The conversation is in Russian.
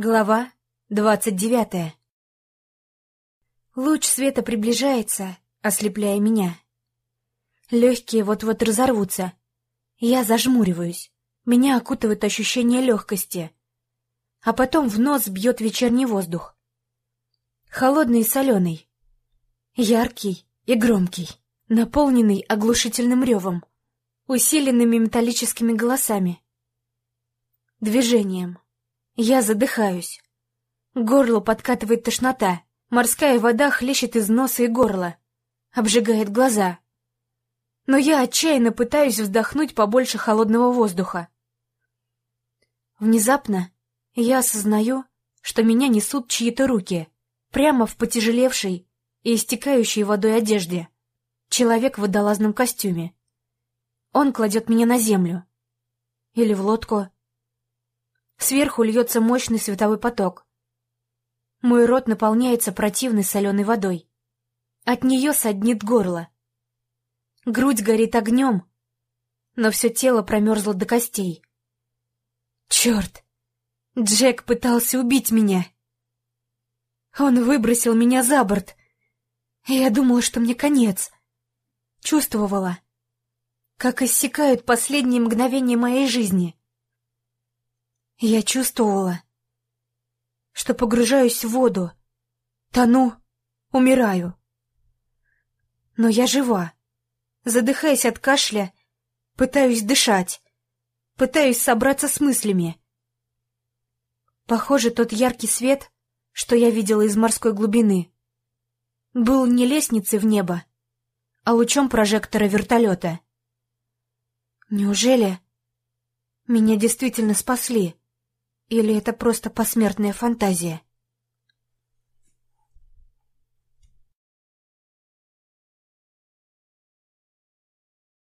Глава двадцать девятая Луч света приближается, ослепляя меня. Легкие вот-вот разорвутся. Я зажмуриваюсь. Меня окутывает ощущение легкости. А потом в нос бьет вечерний воздух. Холодный и соленый. Яркий и громкий. Наполненный оглушительным ревом. Усиленными металлическими голосами. Движением. Я задыхаюсь. Горло подкатывает тошнота. Морская вода хлещет из носа и горла. Обжигает глаза. Но я отчаянно пытаюсь вздохнуть побольше холодного воздуха. Внезапно я осознаю, что меня несут чьи-то руки, прямо в потяжелевшей и истекающей водой одежде. Человек в водолазном костюме. Он кладет меня на землю. Или в лодку. Сверху льется мощный световой поток. Мой рот наполняется противной соленой водой. От нее саднит горло. Грудь горит огнем, но все тело промерзло до костей. Черт! Джек пытался убить меня. Он выбросил меня за борт. Я думала, что мне конец. Чувствовала, как иссякают последние мгновения моей жизни. Я чувствовала, что погружаюсь в воду, тону, умираю. Но я жива. Задыхаясь от кашля, пытаюсь дышать, пытаюсь собраться с мыслями. Похоже, тот яркий свет, что я видела из морской глубины, был не лестницей в небо, а лучом прожектора вертолета. Неужели меня действительно спасли? Или это просто посмертная фантазия?